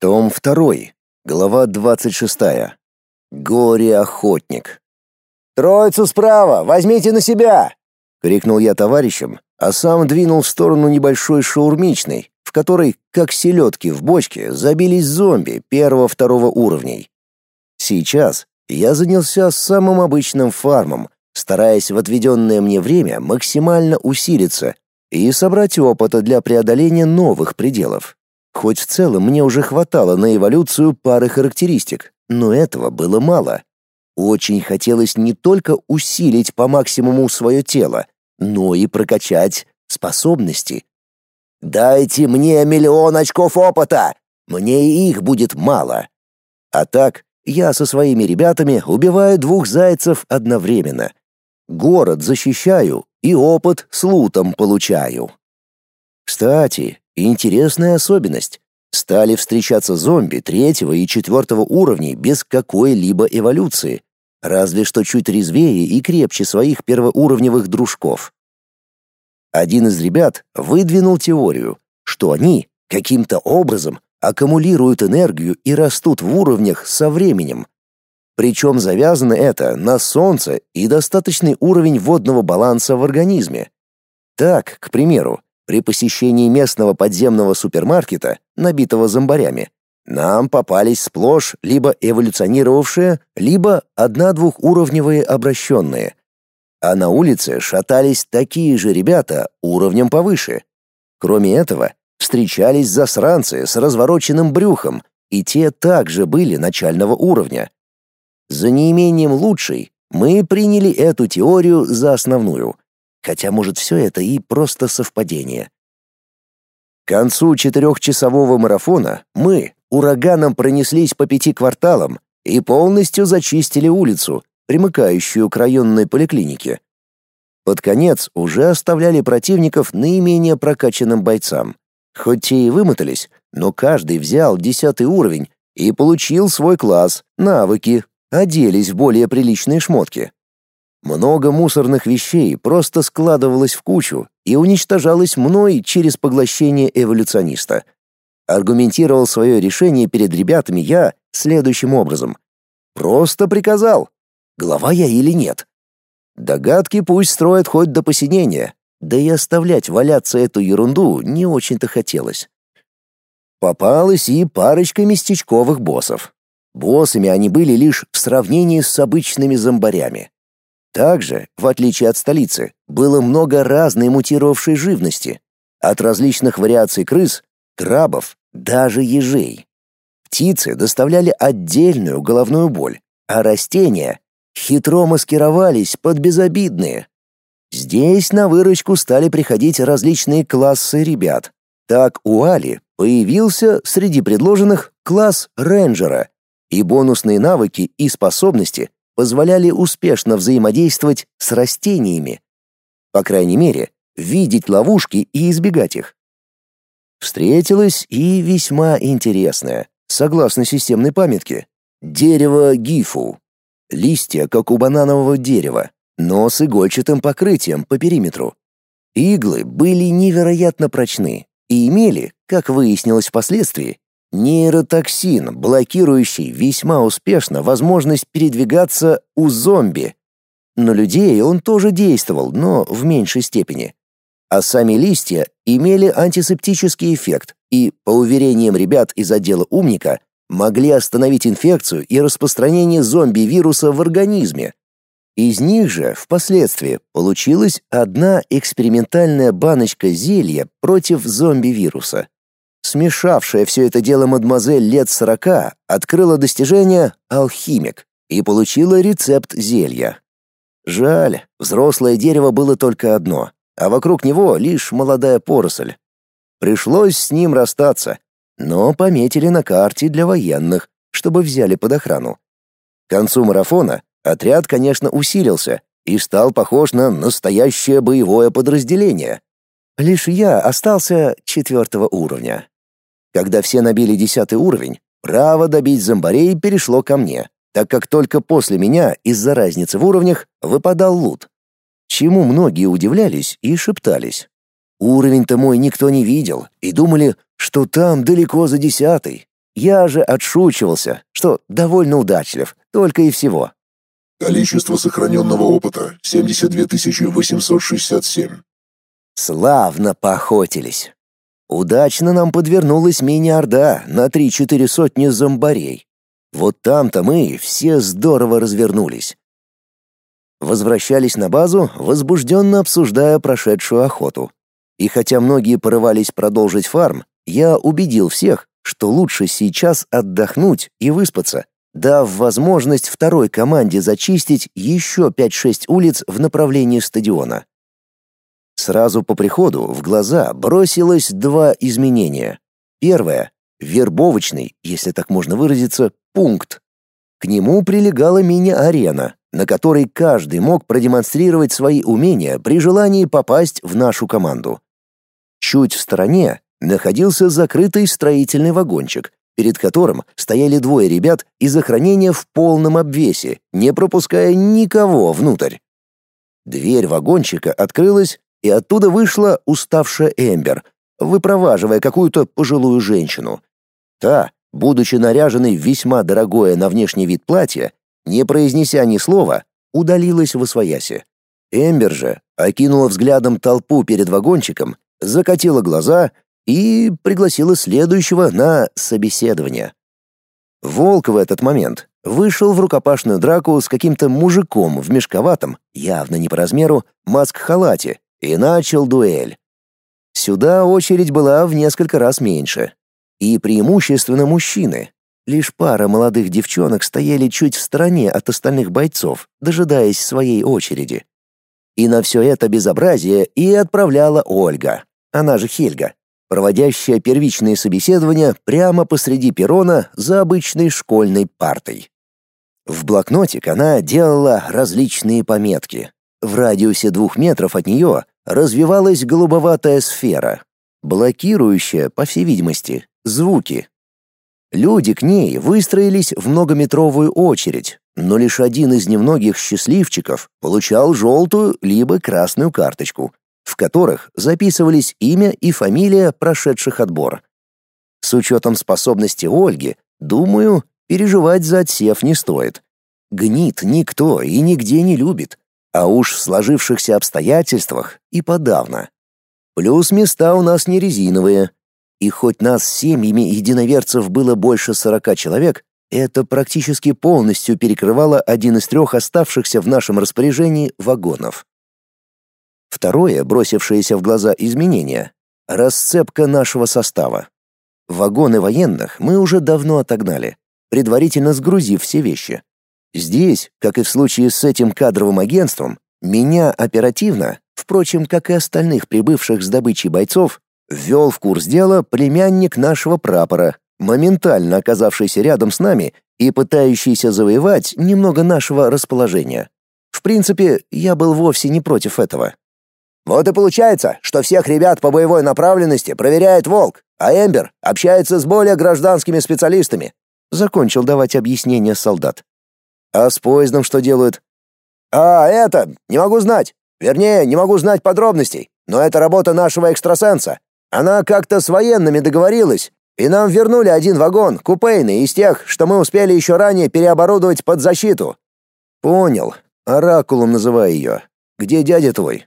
Том 2. Глава 26. Горе-охотник. «Троицу справа! Возьмите на себя!» — крикнул я товарищам, а сам двинул в сторону небольшой шаурмичной, в которой, как селедки в бочке, забились зомби первого-второго уровней. Сейчас я занялся самым обычным фармом, стараясь в отведенное мне время максимально усилиться и собрать опыта для преодоления новых пределов. Хоть в целом мне уже хватало на эволюцию пары характеристик, но этого было мало. Очень хотелось не только усилить по максимуму свое тело, но и прокачать способности. «Дайте мне миллион очков опыта! Мне и их будет мало!» А так, я со своими ребятами убиваю двух зайцев одновременно. Город защищаю и опыт с лутом получаю. Кстати, интересная особенность. Стали встречаться зомби третьего и четвертого уровней без какой-либо эволюции, разве что чуть резвее и крепче своих первоуровневых дружков. Один из ребят выдвинул теорию, что они каким-то образом аккумулируют энергию и растут в уровнях со временем. Причем завязано это на солнце и достаточный уровень водного баланса в организме. Так, к примеру, при посещении местного подземного супермаркета, набитого зомбарями, нам попались сплошь либо эволюционировавшие, либо одна-двухуровневые обращенные. А на улице шатались такие же ребята уровнем повыше. Кроме этого, встречались засранцы с развороченным брюхом, и те также были начального уровня. За неимением лучшей мы приняли эту теорию за основную, хотя, может, все это и просто совпадение. К концу четырехчасового марафона мы ураганом пронеслись по пяти кварталам и полностью зачистили улицу, примыкающую к районной поликлинике. Под конец уже оставляли противников наименее прокачанным бойцам. Хоть те и вымотались, но каждый взял десятый уровень и получил свой класс, навыки, оделись в более приличные шмотки. Много мусорных вещей просто складывалось в кучу и уничтожалось мной через поглощение эволюциониста. Аргументировал свое решение перед ребятами я следующим образом. Просто приказал. Глава я или нет? Догадки пусть строят хоть до посинения, да и оставлять валяться эту ерунду не очень-то хотелось. Попалась и парочка местечковых боссов. Боссами они были лишь в сравнении с обычными зомбарями. Также, в отличие от столицы, было много разной мутировавшей живности, от различных вариаций крыс, крабов, даже ежей. Птицы доставляли отдельную головную боль, а растения хитро маскировались под безобидные. Здесь на выручку стали приходить различные классы ребят. Так у Али появился среди предложенных класс рейнджера, и бонусные навыки и способности позволяли успешно взаимодействовать с растениями. По крайней мере, видеть ловушки и избегать их. Встретилось и весьма интересное, согласно системной памятке, дерево гифу. Листья, как у бананового дерева, но с игольчатым покрытием по периметру. Иглы были невероятно прочны и имели, как выяснилось впоследствии, Нейротоксин, блокирующий весьма успешно возможность передвигаться у зомби. На людей он тоже действовал, но в меньшей степени. А сами листья имели антисептический эффект и, по уверениям ребят из отдела умника, могли остановить инфекцию и распространение зомби-вируса в организме. Из них же впоследствии получилась одна экспериментальная баночка зелья против зомби-вируса. Смешавшая все это дело мадемуазель лет сорока открыла достижение «алхимик» и получила рецепт зелья. Жаль, взрослое дерево было только одно, а вокруг него лишь молодая поросль. Пришлось с ним расстаться, но пометили на карте для военных, чтобы взяли под охрану. К концу марафона отряд, конечно, усилился и стал похож на настоящее боевое подразделение. Лишь я остался четвертого уровня. Когда все набили десятый уровень, право добить зомбарей перешло ко мне, так как только после меня из-за разницы в уровнях выпадал лут. Чему многие удивлялись и шептались. Уровень-то мой никто не видел и думали, что там далеко за десятый. Я же отшучивался, что довольно удачлив, только и всего. Количество сохраненного опыта — 72 867. Славно поохотились. Удачно нам подвернулась мини-орда на три-четыре сотни зомбарей. Вот там-то мы все здорово развернулись. Возвращались на базу, возбужденно обсуждая прошедшую охоту. И хотя многие порывались продолжить фарм, я убедил всех, что лучше сейчас отдохнуть и выспаться, дав возможность второй команде зачистить еще 5-6 улиц в направлении стадиона. Сразу по приходу в глаза бросилось два изменения. Первое — вербовочный, если так можно выразиться, пункт. К нему прилегала мини-арена, на которой каждый мог продемонстрировать свои умения при желании попасть в нашу команду. Чуть в стороне находился закрытый строительный вагончик, перед которым стояли двое ребят из охранения в полном обвесе, не пропуская никого внутрь. Дверь вагончика открылась, и оттуда вышла уставшая Эмбер, выпроваживая какую-то пожилую женщину. Та, будучи наряженной в весьма дорогое на внешний вид платье, не произнеся ни слова, удалилась в освояси. Эмбер же окинула взглядом толпу перед вагончиком, закатила глаза и пригласила следующего на собеседование. Волк в этот момент вышел в рукопашную драку с каким-то мужиком в мешковатом, явно не по размеру, маск-халате и начал дуэль. Сюда очередь была в несколько раз меньше. И преимущественно мужчины. Лишь пара молодых девчонок стояли чуть в стороне от остальных бойцов, дожидаясь своей очереди. И на все это безобразие и отправляла Ольга, она же Хельга, проводящая первичные собеседования прямо посреди перрона за обычной школьной партой. В блокнотик она делала различные пометки. В радиусе двух метров от нее развивалась голубоватая сфера, блокирующая, по всей видимости, звуки. Люди к ней выстроились в многометровую очередь, но лишь один из немногих счастливчиков получал желтую либо красную карточку, в которых записывались имя и фамилия прошедших отбор. С учетом способности Ольги, думаю, переживать за отсев не стоит. Гнит никто и нигде не любит, а уж в сложившихся обстоятельствах и подавно. Плюс места у нас не резиновые, и хоть нас семьями единоверцев было больше сорока человек, это практически полностью перекрывало один из трех оставшихся в нашем распоряжении вагонов. Второе, бросившееся в глаза изменение — расцепка нашего состава. Вагоны военных мы уже давно отогнали, предварительно сгрузив все вещи. Здесь, как и в случае с этим кадровым агентством, меня оперативно, впрочем, как и остальных прибывших с добычей бойцов, ввел в курс дела племянник нашего прапора, моментально оказавшийся рядом с нами и пытающийся завоевать немного нашего расположения. В принципе, я был вовсе не против этого. Вот и получается, что всех ребят по боевой направленности проверяет Волк, а Эмбер общается с более гражданскими специалистами. Закончил давать объяснение солдат. А с поездом что делают? А, это, не могу знать. Вернее, не могу знать подробностей, но это работа нашего экстрасенса. Она как-то с военными договорилась, и нам вернули один вагон, купейный, из тех, что мы успели еще ранее переоборудовать под защиту. Понял. Оракулом называй ее. Где дядя твой?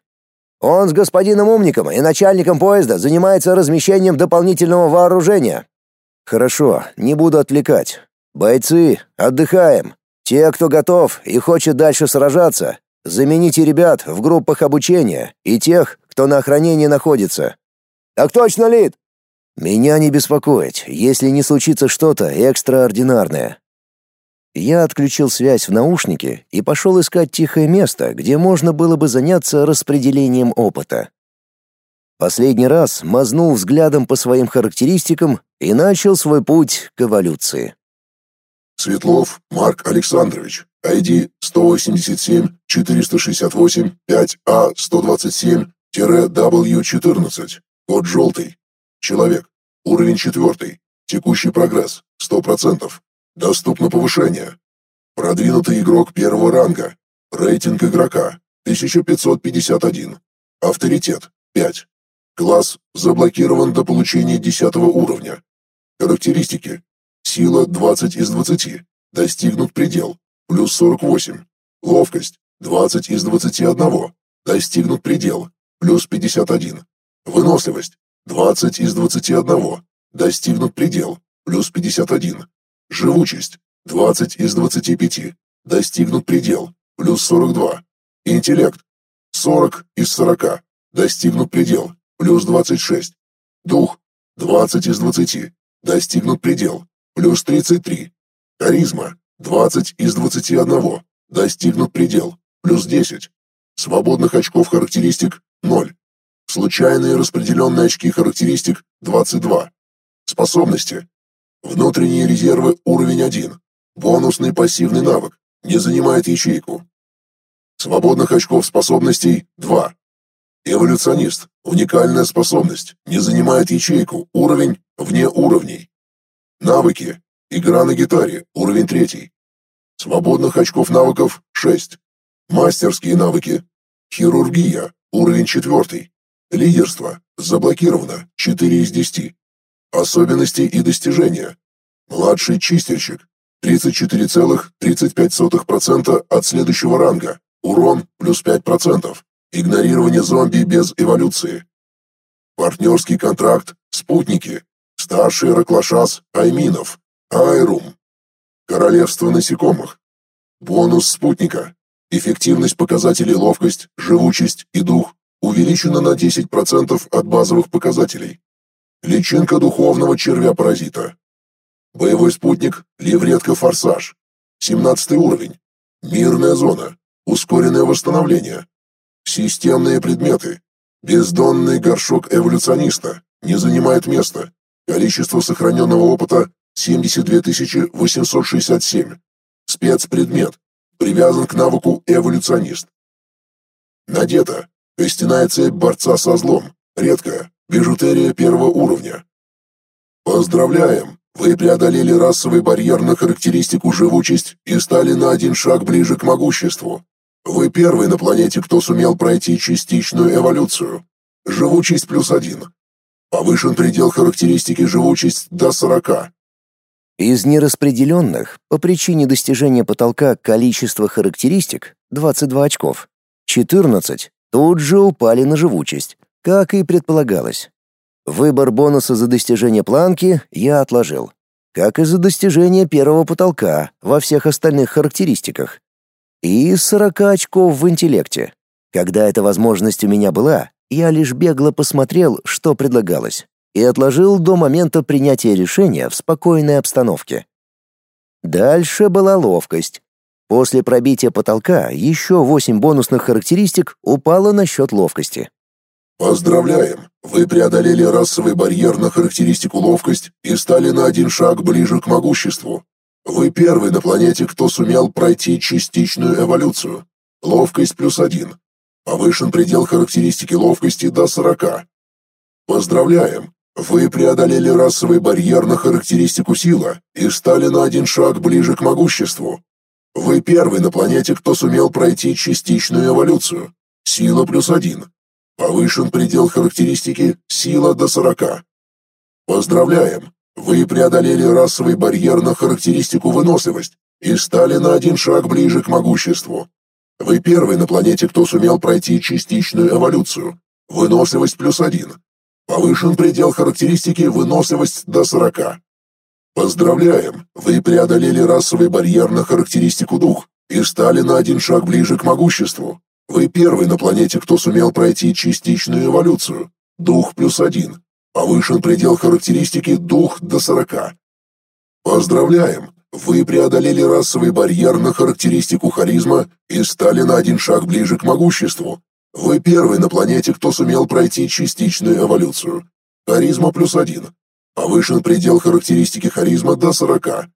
Он с господином Умником и начальником поезда занимается размещением дополнительного вооружения. Хорошо, не буду отвлекать. Бойцы, отдыхаем. Те, кто готов и хочет дальше сражаться, замените ребят в группах обучения и тех, кто на охранении находится. Так точно, Лид. Меня не беспокоить, если не случится что-то экстраординарное. Я отключил связь в наушнике и пошел искать тихое место, где можно было бы заняться распределением опыта. Последний раз мазнул взглядом по своим характеристикам и начал свой путь к эволюции. Светлов Марк Александрович, ID 187-468-5А127-W14, код желтый, человек, уровень четвертый, текущий прогресс 100%, Доступно повышение. Продвинутый игрок первого ранга. Рейтинг игрока 1551. Авторитет 5. Класс заблокирован до получения 10 уровня. Характеристики. Сила 20 из 20. Достигнут предел. Плюс 48. Ловкость 20 из 21. Достигнут предел. Плюс 51. Выносливость 20 из 21. Достигнут предел. Плюс 51. Живучесть 20 из 25. Достигнут предел. Плюс 42. Интеллект 40 из 40. Достигнут предел. Плюс 26. Дух 20 из 20. Достигнут предел. Плюс 33. Харизма 20 из 21. Достигнут предел. Плюс 10. Свободных очков характеристик 0. Случайные распределенные очки характеристик 22. Способности. Внутренние резервы уровень 1. Бонусный пассивный навык. Не занимает ячейку. Свободных очков способностей 2. Эволюционист. Уникальная способность. Не занимает ячейку. Уровень вне уровней. Навыки. Игра на гитаре. Уровень 3. Свободных очков навыков 6. Мастерские навыки. Хирургия. Уровень 4. Лидерство. Заблокировано. 4 из 10. Особенности и достижения. Младший чистильщик. 34,35% от следующего ранга. Урон плюс 5%. Игнорирование зомби без эволюции. Партнерский контракт. Спутники. Старший Раклашас Айминов. Айрум. Королевство насекомых. Бонус спутника. Эффективность показателей ловкость, живучесть и дух увеличена на 10% от базовых показателей. Личинка духовного червя-паразита. Боевой спутник Левретка Форсаж. 17 уровень. Мирная зона. Ускоренное восстановление. Системные предметы. Бездонный горшок эволюциониста. Не занимает места. Количество сохраненного опыта 72 867. Спецпредмет. Привязан к навыку эволюционист. Надето. Костяная цепь борца со злом. Редкая. Бижутерия первого уровня. Поздравляем! Вы преодолели расовый барьер на характеристику живучесть и стали на один шаг ближе к могуществу. Вы первый на планете, кто сумел пройти частичную эволюцию. Живучесть плюс один. Повышен предел характеристики живучесть до 40. Из нераспределенных, по причине достижения потолка количества характеристик, 22 очков, 14 тут же упали на живучесть, как и предполагалось. Выбор бонуса за достижение планки я отложил, как и за достижение первого потолка во всех остальных характеристиках. И 40 очков в интеллекте. Когда эта возможность у меня была, я лишь бегло посмотрел, что предлагалось, и отложил до момента принятия решения в спокойной обстановке. Дальше была ловкость. После пробития потолка еще 8 бонусных характеристик упало на счет ловкости. Поздравляем! Вы преодолели расовый барьер на характеристику ловкость и стали на один шаг ближе к могуществу. Вы первый на планете, кто сумел пройти частичную эволюцию. Ловкость плюс один. Повышен предел характеристики ловкости до 40. Поздравляем! Вы преодолели расовый барьер на характеристику сила и стали на один шаг ближе к могуществу. Вы первый на планете, кто сумел пройти частичную эволюцию. Сила плюс один. Повышен предел характеристики сила до 40. Поздравляем! Вы преодолели расовый барьер на характеристику выносливость и стали на один шаг ближе к могуществу. Вы первый на планете, кто сумел пройти частичную эволюцию. Выносливость плюс один. Повышен предел характеристики выносливость до 40. Поздравляем! Вы преодолели расовый барьер на характеристику дух и стали на один шаг ближе к могуществу. Вы первый на планете, кто сумел пройти частичную эволюцию. Дух плюс один. Повышен предел характеристики дух до 40. Поздравляем! Вы преодолели расовый барьер на характеристику харизма и стали на один шаг ближе к могуществу. Вы первый на планете, кто сумел пройти частичную эволюцию. Харизма плюс один. Повышен предел характеристики харизма до 40.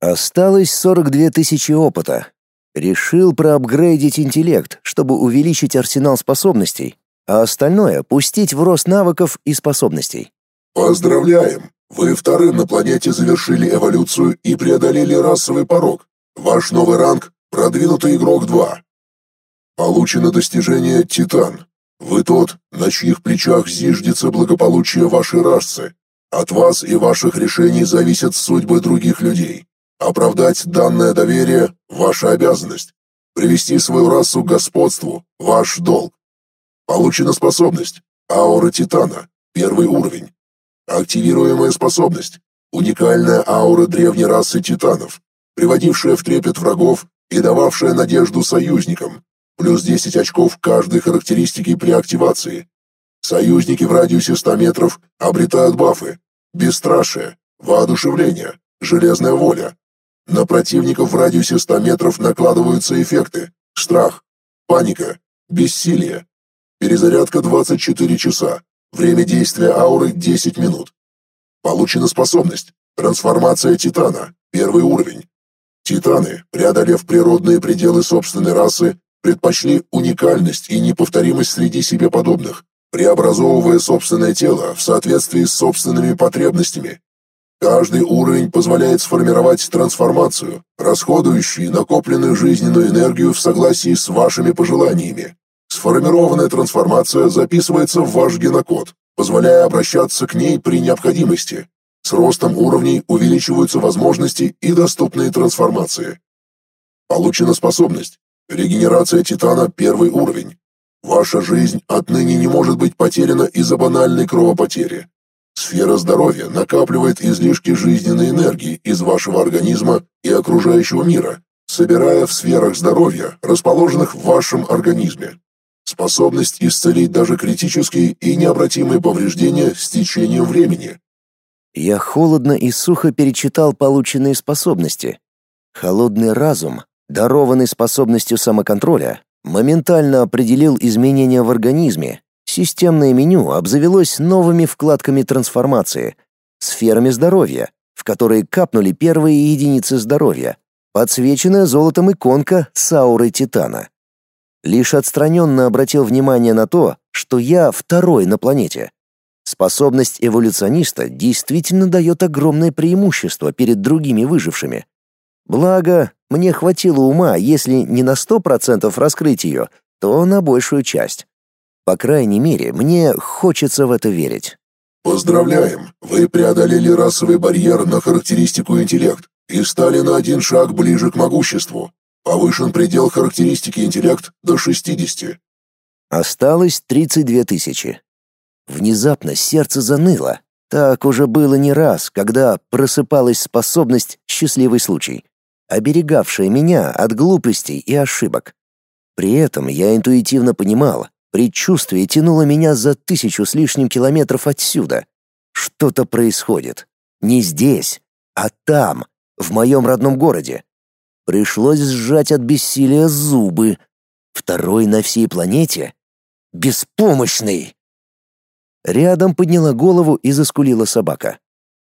Осталось 42 тысячи опыта. Решил проапгрейдить интеллект, чтобы увеличить арсенал способностей, а остальное пустить в рост навыков и способностей. Поздравляем! Вы вторым на планете завершили эволюцию и преодолели расовый порог. Ваш новый ранг – продвинутый игрок 2. Получено достижение «Титан». Вы тот, на чьих плечах зиждется благополучие вашей расы. От вас и ваших решений зависят судьбы других людей. Оправдать данное доверие – ваша обязанность. Привести свою расу к господству – ваш долг. Получена способность – аура Титана, первый уровень. Активируемая способность – уникальная аура древней расы Титанов, приводившая в трепет врагов и дававшая надежду союзникам. Плюс 10 очков каждой характеристики при активации. Союзники в радиусе 100 метров обретают бафы. Бесстрашие, воодушевление, железная воля, на противников в радиусе 100 метров накладываются эффекты. Страх, паника, бессилие. Перезарядка 24 часа. Время действия ауры 10 минут. Получена способность. Трансформация Титана. Первый уровень. Титаны, преодолев природные пределы собственной расы, предпочли уникальность и неповторимость среди себе подобных, преобразовывая собственное тело в соответствии с собственными потребностями Каждый уровень позволяет сформировать трансформацию, расходующую накопленную жизненную энергию в согласии с вашими пожеланиями. Сформированная трансформация записывается в ваш генокод, позволяя обращаться к ней при необходимости. С ростом уровней увеличиваются возможности и доступные трансформации. Получена способность. Регенерация Титана первый уровень. Ваша жизнь отныне не может быть потеряна из-за банальной кровопотери. Сфера здоровья накапливает излишки жизненной энергии из вашего организма и окружающего мира, собирая в сферах здоровья, расположенных в вашем организме. Способность исцелить даже критические и необратимые повреждения с течением времени. Я холодно и сухо перечитал полученные способности. Холодный разум, дарованный способностью самоконтроля, моментально определил изменения в организме Системное меню обзавелось новыми вкладками трансформации, сферами здоровья, в которые капнули первые единицы здоровья, подсвеченная золотом иконка с аурой Титана. Лишь отстраненно обратил внимание на то, что я второй на планете. Способность эволюциониста действительно дает огромное преимущество перед другими выжившими. Благо, мне хватило ума, если не на сто процентов раскрыть ее, то на большую часть. По крайней мере, мне хочется в это верить. Поздравляем! Вы преодолели расовый барьер на характеристику интеллект и стали на один шаг ближе к могуществу. Повышен предел характеристики интеллект до 60. Осталось 32 тысячи. Внезапно сердце заныло. Так уже было не раз, когда просыпалась способность «счастливый случай», оберегавшая меня от глупостей и ошибок. При этом я интуитивно понимал, Предчувствие тянуло меня за тысячу с лишним километров отсюда. Что-то происходит. Не здесь, а там, в моем родном городе. Пришлось сжать от бессилия зубы. Второй на всей планете? Беспомощный! Рядом подняла голову и заскулила собака.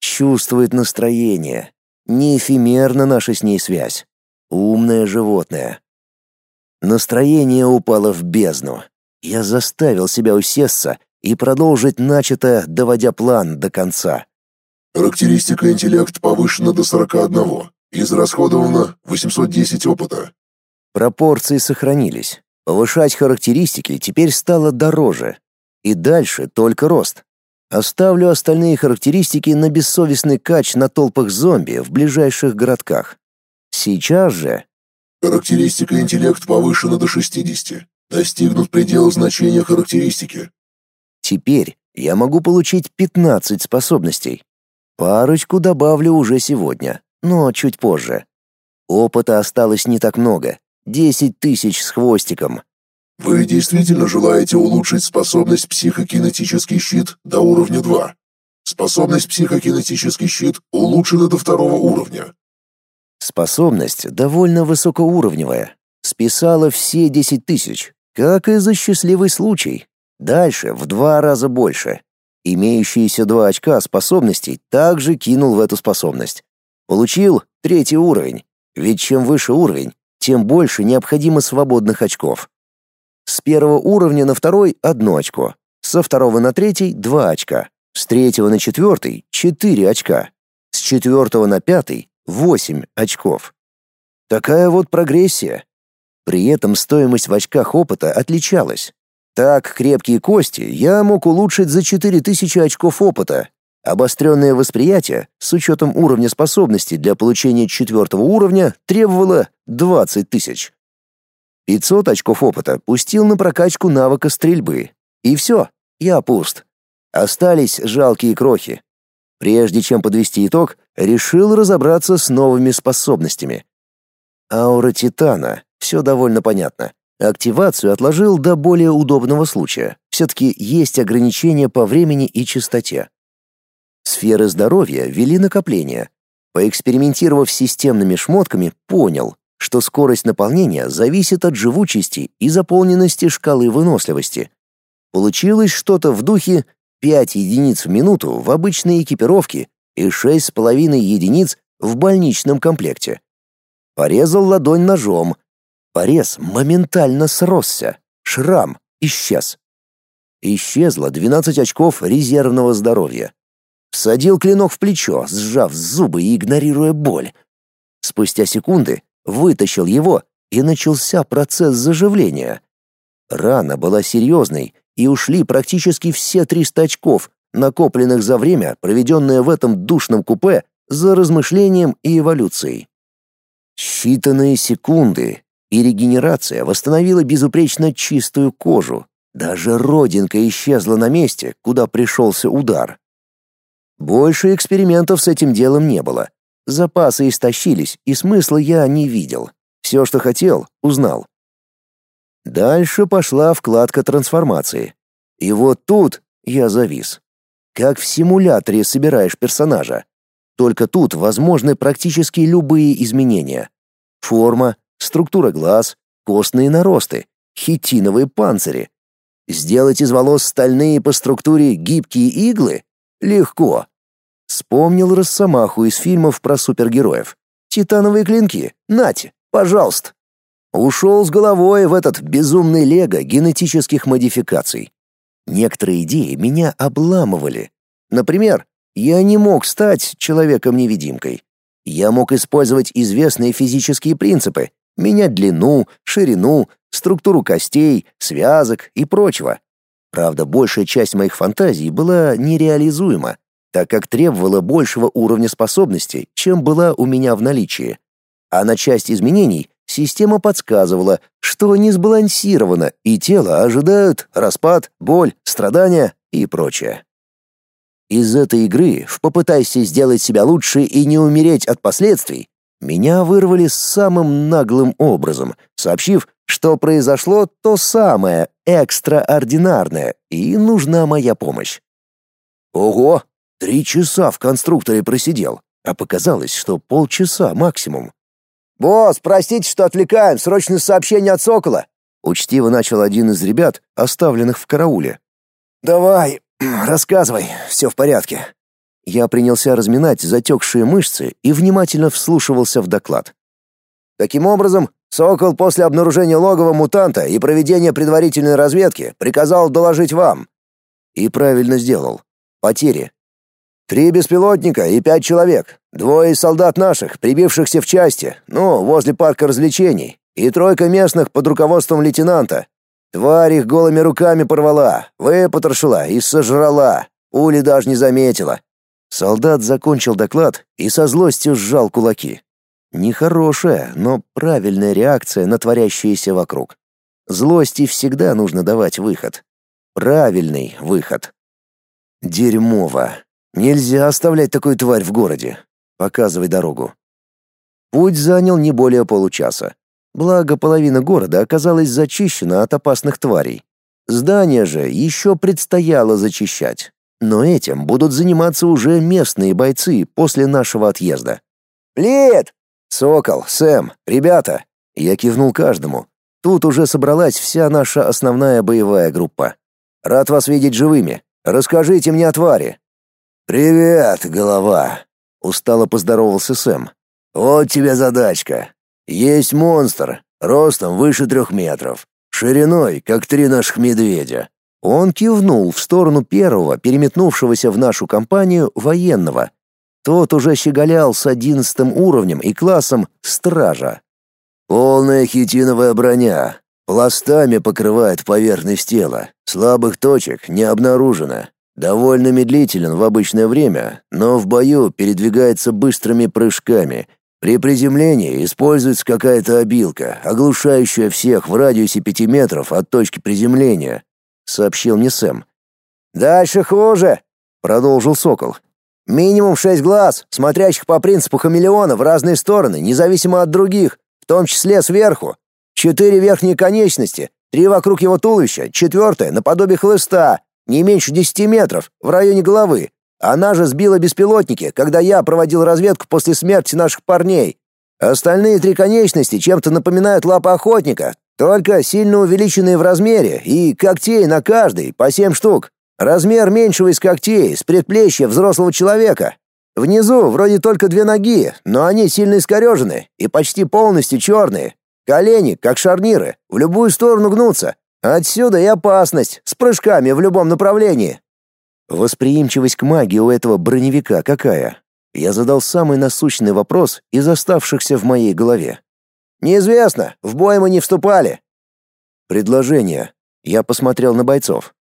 Чувствует настроение. Не эфемерна наша с ней связь. Умное животное. Настроение упало в бездну. Я заставил себя усесться и продолжить начатое, доводя план до конца. Характеристика интеллект повышена до 41. Израсходовано 810 опыта. Пропорции сохранились. Повышать характеристики теперь стало дороже. И дальше только рост. Оставлю остальные характеристики на бессовестный кач на толпах зомби в ближайших городках. Сейчас же... Характеристика интеллект повышена до 60. Достигнут предел значения характеристики. Теперь я могу получить 15 способностей. Парочку добавлю уже сегодня, но чуть позже. Опыта осталось не так много. 10 тысяч с хвостиком. Вы действительно желаете улучшить способность психокинетический щит до уровня 2. Способность психокинетический щит улучшена до второго уровня. Способность довольно высокоуровневая. Списала все 10 тысяч, как и за счастливый случай. Дальше в два раза больше. Имеющиеся два очка способностей также кинул в эту способность. Получил третий уровень. Ведь чем выше уровень, тем больше необходимо свободных очков. С первого уровня на второй — одно очко. Со второго на третий — два очка. С третьего на четвертый — четыре очка. С четвертого на пятый — восемь очков. Такая вот прогрессия. При этом стоимость в очках опыта отличалась. Так, крепкие кости я мог улучшить за 4000 очков опыта. Обостренное восприятие с учетом уровня способностей для получения четвертого уровня требовало 20 тысяч. 500 очков опыта пустил на прокачку навыка стрельбы. И все, я пуст. Остались жалкие крохи. Прежде чем подвести итог, решил разобраться с новыми способностями. Аура Титана, все довольно понятно. Активацию отложил до более удобного случая. Все-таки есть ограничения по времени и частоте. Сферы здоровья вели накопление. Поэкспериментировав с системными шмотками, понял, что скорость наполнения зависит от живучести и заполненности шкалы выносливости. Получилось что-то в духе 5 единиц в минуту в обычной экипировке и 6,5 единиц в больничном комплекте. Порезал ладонь ножом. Порез моментально сросся. Шрам исчез. Исчезло 12 очков резервного здоровья. Всадил клинок в плечо, сжав зубы и игнорируя боль. Спустя секунды вытащил его, и начался процесс заживления. Рана была серьезной, и ушли практически все 300 очков, накопленных за время, проведенное в этом душном купе за размышлением и эволюцией. Считанные секунды, и регенерация восстановила безупречно чистую кожу. Даже родинка исчезла на месте, куда пришелся удар. Больше экспериментов с этим делом не было. Запасы истощились, и смысла я не видел. Все, что хотел, узнал. Дальше пошла вкладка трансформации. И вот тут я завис. Как в симуляторе собираешь персонажа. Только тут возможны практически любые изменения. Форма, структура глаз, костные наросты, хитиновые панцири. Сделать из волос стальные по структуре гибкие иглы? Легко. Вспомнил Росомаху из фильмов про супергероев. Титановые клинки. Нате, пожалуйста. Ушел с головой в этот безумный лего генетических модификаций. Некоторые идеи меня обламывали. Например, я не мог стать человеком-невидимкой. Я мог использовать известные физические принципы, менять длину, ширину, структуру костей, связок и прочего. Правда, большая часть моих фантазий была нереализуема, так как требовала большего уровня способностей, чем была у меня в наличии. А на часть изменений система подсказывала, что не сбалансировано, и тело ожидают распад, боль, страдания и прочее. Из этой игры в «Попытайся сделать себя лучше и не умереть от последствий» меня вырвали самым наглым образом, сообщив, что произошло то самое экстраординарное и нужна моя помощь. Ого, Три часа в конструкторе просидел, а показалось, что полчаса максимум. «Босс, простите, что отвлекаем, срочное сообщение от Сокола!» Учтиво начал один из ребят, оставленных в карауле. «Давай, рассказывай, все в порядке». Я принялся разминать затекшие мышцы и внимательно вслушивался в доклад. Таким образом, Сокол после обнаружения логова мутанта и проведения предварительной разведки приказал доложить вам. И правильно сделал. Потери Три беспилотника и пять человек. Двое солдат наших, прибившихся в части, ну, возле парка развлечений, и тройка местных под руководством лейтенанта. Тварь их голыми руками порвала, выпотрошила и сожрала. Ули даже не заметила. Солдат закончил доклад и со злостью сжал кулаки. Нехорошая, но правильная реакция на творящееся вокруг. Злости всегда нужно давать выход. Правильный выход. Дерьмово. Нельзя оставлять такую тварь в городе. Показывай дорогу. Путь занял не более получаса. Благо, половина города оказалась зачищена от опасных тварей. Здание же еще предстояло зачищать. Но этим будут заниматься уже местные бойцы после нашего отъезда. «Лид! Сокол, Сэм, ребята!» Я кивнул каждому. Тут уже собралась вся наша основная боевая группа. «Рад вас видеть живыми. Расскажите мне о твари. «Привет, голова!» — устало поздоровался Сэм. «Вот тебе задачка. Есть монстр, ростом выше трех метров, шириной, как три наших медведя». Он кивнул в сторону первого, переметнувшегося в нашу компанию, военного. Тот уже щеголял с одиннадцатым уровнем и классом «Стража». «Полная хитиновая броня, пластами покрывает поверхность тела, слабых точек не обнаружено. Довольно медлителен в обычное время, но в бою передвигается быстрыми прыжками. При приземлении используется какая-то обилка, оглушающая всех в радиусе пяти метров от точки приземления, сообщил мне Сэм. Дальше хуже, продолжил Сокол. Минимум шесть глаз, смотрящих по принципу хамелеона в разные стороны, независимо от других, в том числе сверху. Четыре верхние конечности, три вокруг его туловища, четвертая наподобие хлыста, не меньше десяти метров, в районе головы. Она же сбила беспилотники, когда я проводил разведку после смерти наших парней. Остальные три конечности чем-то напоминают лапы охотника, только сильно увеличенные в размере, и когтей на каждой по семь штук. Размер меньшего из когтей, с предплечья взрослого человека. Внизу вроде только две ноги, но они сильно искорежены и почти полностью черные. Колени, как шарниры, в любую сторону гнутся, Отсюда и опасность с прыжками в любом направлении. Восприимчивость к магии у этого броневика какая? Я задал самый насущный вопрос из оставшихся в моей голове. Неизвестно, в бой мы не вступали. Предложение. Я посмотрел на бойцов.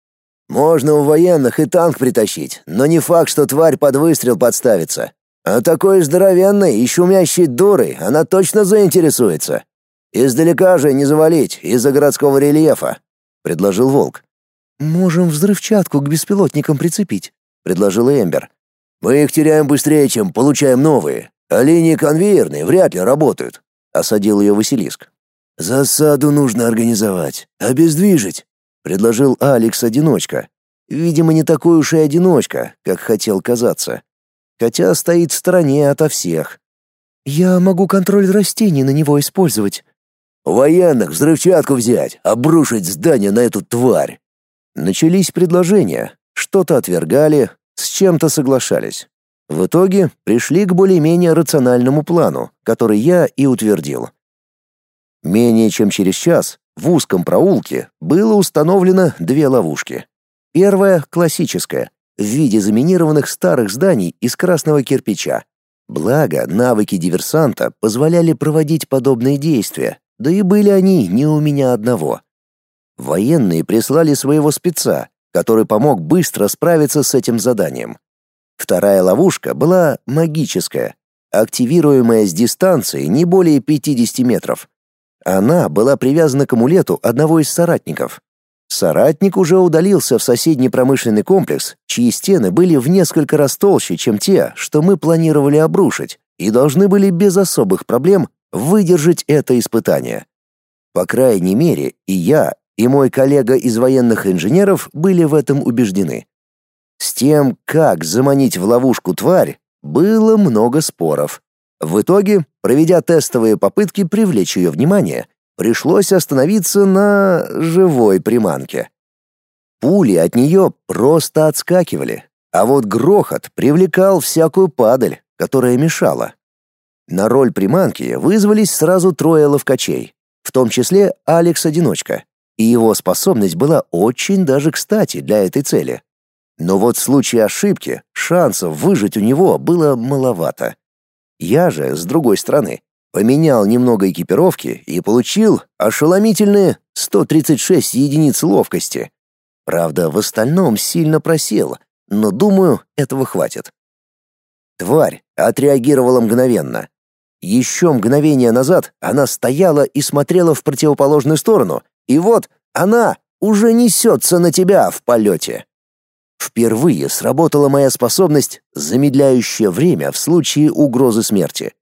Можно у военных и танк притащить, но не факт, что тварь под выстрел подставится. А такой здоровенной и шумящей дурой она точно заинтересуется. Издалека же не завалить из-за городского рельефа предложил Волк. Можем взрывчатку к беспилотникам прицепить, предложила Эмбер. Мы их теряем быстрее, чем получаем новые. А линии конвейерные вряд ли работают, осадил ее Василиск. Засаду нужно организовать, обездвижить, предложил Алекс одиночка. Видимо, не такой уж и одиночка, как хотел казаться. Хотя стоит в стороне ото всех. Я могу контроль растений на него использовать, военных взрывчатку взять, обрушить здание на эту тварь. Начались предложения, что-то отвергали, с чем-то соглашались. В итоге пришли к более-менее рациональному плану, который я и утвердил. Менее чем через час в узком проулке было установлено две ловушки. Первая классическая, в виде заминированных старых зданий из красного кирпича. Благо, навыки диверсанта позволяли проводить подобные действия, да и были они не у меня одного. Военные прислали своего спеца, который помог быстро справиться с этим заданием. Вторая ловушка была магическая, активируемая с дистанции не более 50 метров. Она была привязана к амулету одного из соратников. Соратник уже удалился в соседний промышленный комплекс, чьи стены были в несколько раз толще, чем те, что мы планировали обрушить, и должны были без особых проблем выдержать это испытание. По крайней мере, и я, и мой коллега из военных инженеров были в этом убеждены. С тем, как заманить в ловушку тварь, было много споров. В итоге, проведя тестовые попытки привлечь ее внимание, пришлось остановиться на живой приманке. Пули от нее просто отскакивали, а вот грохот привлекал всякую падаль, которая мешала. На роль приманки вызвались сразу трое ловкачей, в том числе Алекс-одиночка, и его способность была очень даже кстати для этой цели. Но вот в случае ошибки шансов выжить у него было маловато. Я же, с другой стороны, поменял немного экипировки и получил ошеломительные 136 единиц ловкости. Правда, в остальном сильно просел, но, думаю, этого хватит. Тварь отреагировала мгновенно. Еще мгновение назад она стояла и смотрела в противоположную сторону, и вот она уже несется на тебя в полете. Впервые сработала моя способность, замедляющая время в случае угрозы смерти.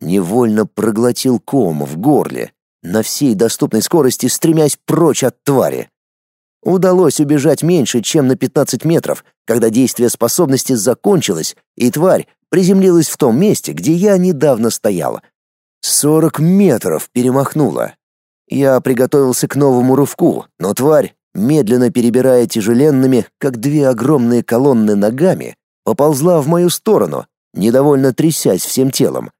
Невольно проглотил ком в горле, на всей доступной скорости стремясь прочь от твари. Удалось убежать меньше, чем на 15 метров, когда действие способности закончилось, и тварь приземлилась в том месте, где я недавно стояла. Сорок метров перемахнула. Я приготовился к новому рывку, но тварь, медленно перебирая тяжеленными, как две огромные колонны ногами, поползла в мою сторону, недовольно трясясь всем телом.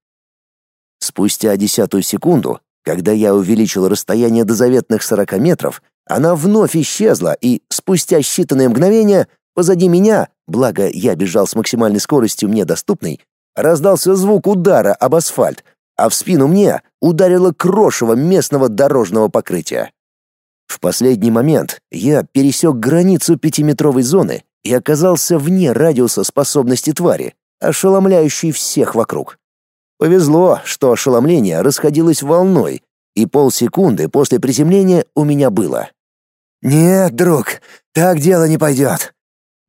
Спустя десятую секунду, когда я увеличил расстояние до заветных сорока метров, она вновь исчезла, и спустя считанные мгновения позади меня благо я бежал с максимальной скоростью мне доступной, раздался звук удара об асфальт, а в спину мне ударило крошево местного дорожного покрытия. В последний момент я пересек границу пятиметровой зоны и оказался вне радиуса способности твари, ошеломляющей всех вокруг. Повезло, что ошеломление расходилось волной, и полсекунды после приземления у меня было. «Нет, друг, так дело не пойдет».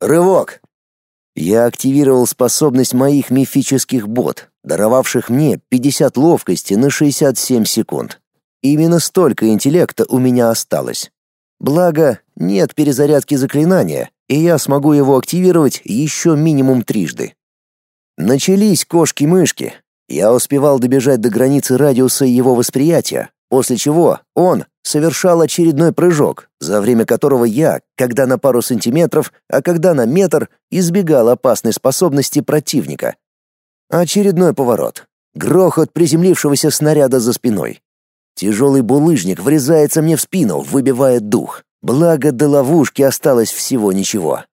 «Рывок!» Я активировал способность моих мифических бот, даровавших мне 50 ловкости на 67 секунд. Именно столько интеллекта у меня осталось. Благо, нет перезарядки заклинания, и я смогу его активировать еще минимум трижды. Начались кошки-мышки, я успевал добежать до границы радиуса его восприятия, после чего он совершал очередной прыжок, за время которого я, когда на пару сантиметров, а когда на метр, избегал опасной способности противника. Очередной поворот. Грохот приземлившегося снаряда за спиной. Тяжелый булыжник врезается мне в спину, выбивая дух. Благо до ловушки осталось всего ничего.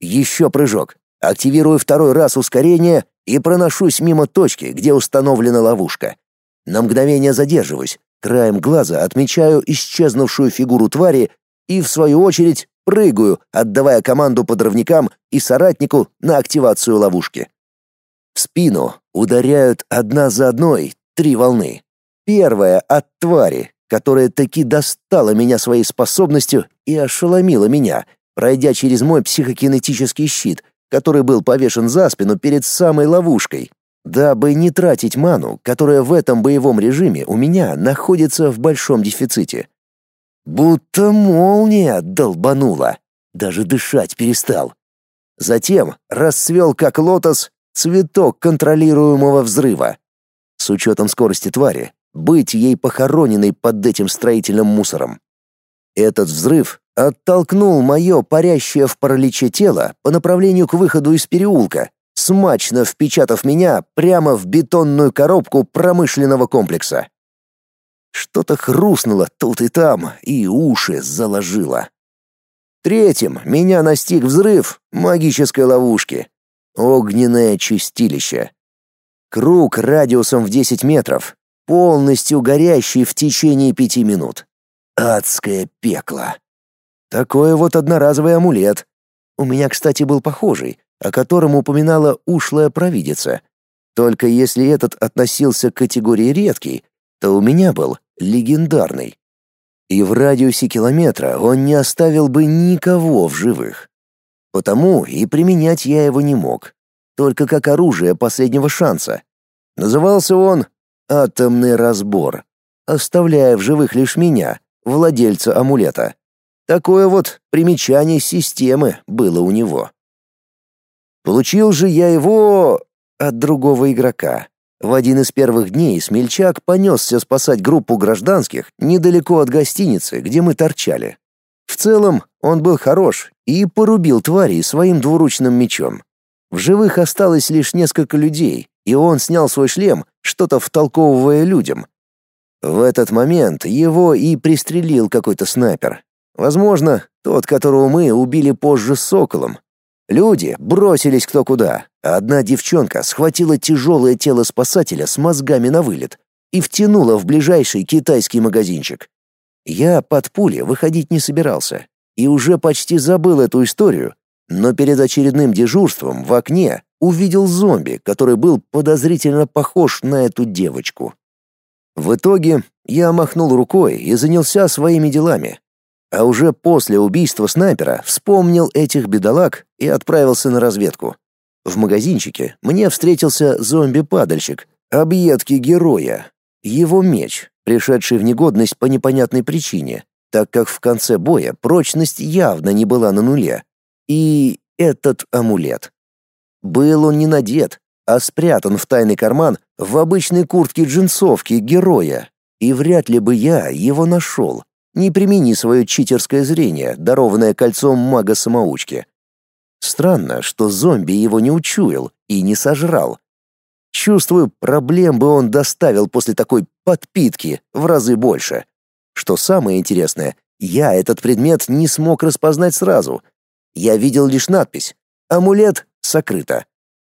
Еще прыжок. Активирую второй раз ускорение и проношусь мимо точки, где установлена ловушка. На мгновение задерживаюсь, краем глаза отмечаю исчезнувшую фигуру твари и, в свою очередь, прыгаю, отдавая команду подрывникам и соратнику на активацию ловушки. В спину ударяют одна за одной три волны. Первая от твари, которая таки достала меня своей способностью и ошеломила меня, пройдя через мой психокинетический щит — который был повешен за спину перед самой ловушкой, дабы не тратить ману, которая в этом боевом режиме у меня находится в большом дефиците. Будто молния долбанула, даже дышать перестал. Затем расцвел как лотос цветок контролируемого взрыва. С учетом скорости твари, быть ей похороненной под этим строительным мусором. Этот взрыв оттолкнул мое парящее в параличе тело по направлению к выходу из переулка, смачно впечатав меня прямо в бетонную коробку промышленного комплекса. Что-то хрустнуло тут и там, и уши заложило. Третьим меня настиг взрыв магической ловушки. Огненное чистилище. Круг радиусом в 10 метров, полностью горящий в течение пяти минут. Адское пекло. Такой вот одноразовый амулет. У меня, кстати, был похожий, о котором упоминала ушлая провидица. Только если этот относился к категории редкий, то у меня был легендарный. И в радиусе километра он не оставил бы никого в живых. Потому и применять я его не мог. Только как оружие последнего шанса. Назывался он «Атомный разбор», оставляя в живых лишь меня, владельца амулета. Такое вот примечание системы было у него. Получил же я его от другого игрока. В один из первых дней смельчак понесся спасать группу гражданских недалеко от гостиницы, где мы торчали. В целом, он был хорош и порубил тварей своим двуручным мечом. В живых осталось лишь несколько людей, и он снял свой шлем, что-то втолковывая людям, в этот момент его и пристрелил какой-то снайпер. Возможно, тот, которого мы убили позже с соколом. Люди бросились кто куда, а одна девчонка схватила тяжелое тело спасателя с мозгами на вылет и втянула в ближайший китайский магазинчик. Я под пули выходить не собирался и уже почти забыл эту историю, но перед очередным дежурством в окне увидел зомби, который был подозрительно похож на эту девочку. В итоге я махнул рукой и занялся своими делами. А уже после убийства снайпера вспомнил этих бедолаг и отправился на разведку. В магазинчике мне встретился зомби-падальщик, объедки героя. Его меч, пришедший в негодность по непонятной причине, так как в конце боя прочность явно не была на нуле. И этот амулет. Был он не надет, а спрятан в тайный карман в обычной куртке джинсовки героя. И вряд ли бы я его нашел, не примени свое читерское зрение, дарованное кольцом мага-самоучки. Странно, что зомби его не учуял и не сожрал. Чувствую, проблем бы он доставил после такой подпитки в разы больше. Что самое интересное, я этот предмет не смог распознать сразу. Я видел лишь надпись «Амулет сокрыто».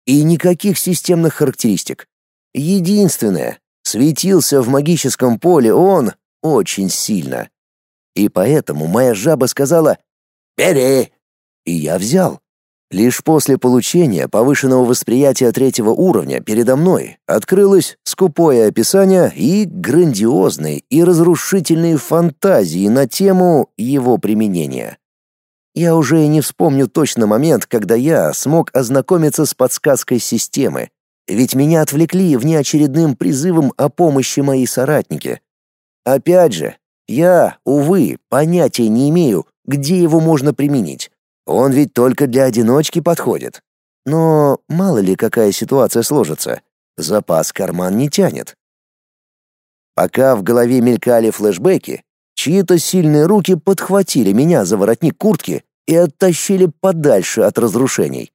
И никаких системных характеристик. Единственное, светился в магическом поле он очень сильно. И поэтому моя жаба сказала «Бери!» И я взял. Лишь после получения повышенного восприятия третьего уровня передо мной открылось скупое описание и грандиозные и разрушительные фантазии на тему его применения. Я уже и не вспомню точно момент, когда я смог ознакомиться с подсказкой системы, ведь меня отвлекли внеочередным призывом о помощи мои соратники. Опять же, я, увы, понятия не имею, где его можно применить. Он ведь только для одиночки подходит. Но мало ли какая ситуация сложится. Запас карман не тянет. Пока в голове мелькали флешбеки, чьи-то сильные руки подхватили меня за воротник куртки и оттащили подальше от разрушений.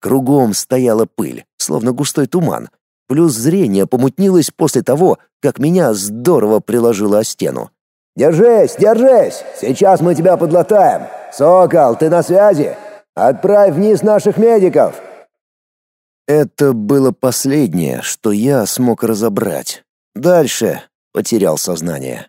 Кругом стояла пыль, словно густой туман, плюс зрение помутнилось после того, как меня здорово приложило о стену. «Держись, держись! Сейчас мы тебя подлатаем! Сокол, ты на связи? Отправь вниз наших медиков!» Это было последнее, что я смог разобрать. Дальше потерял сознание.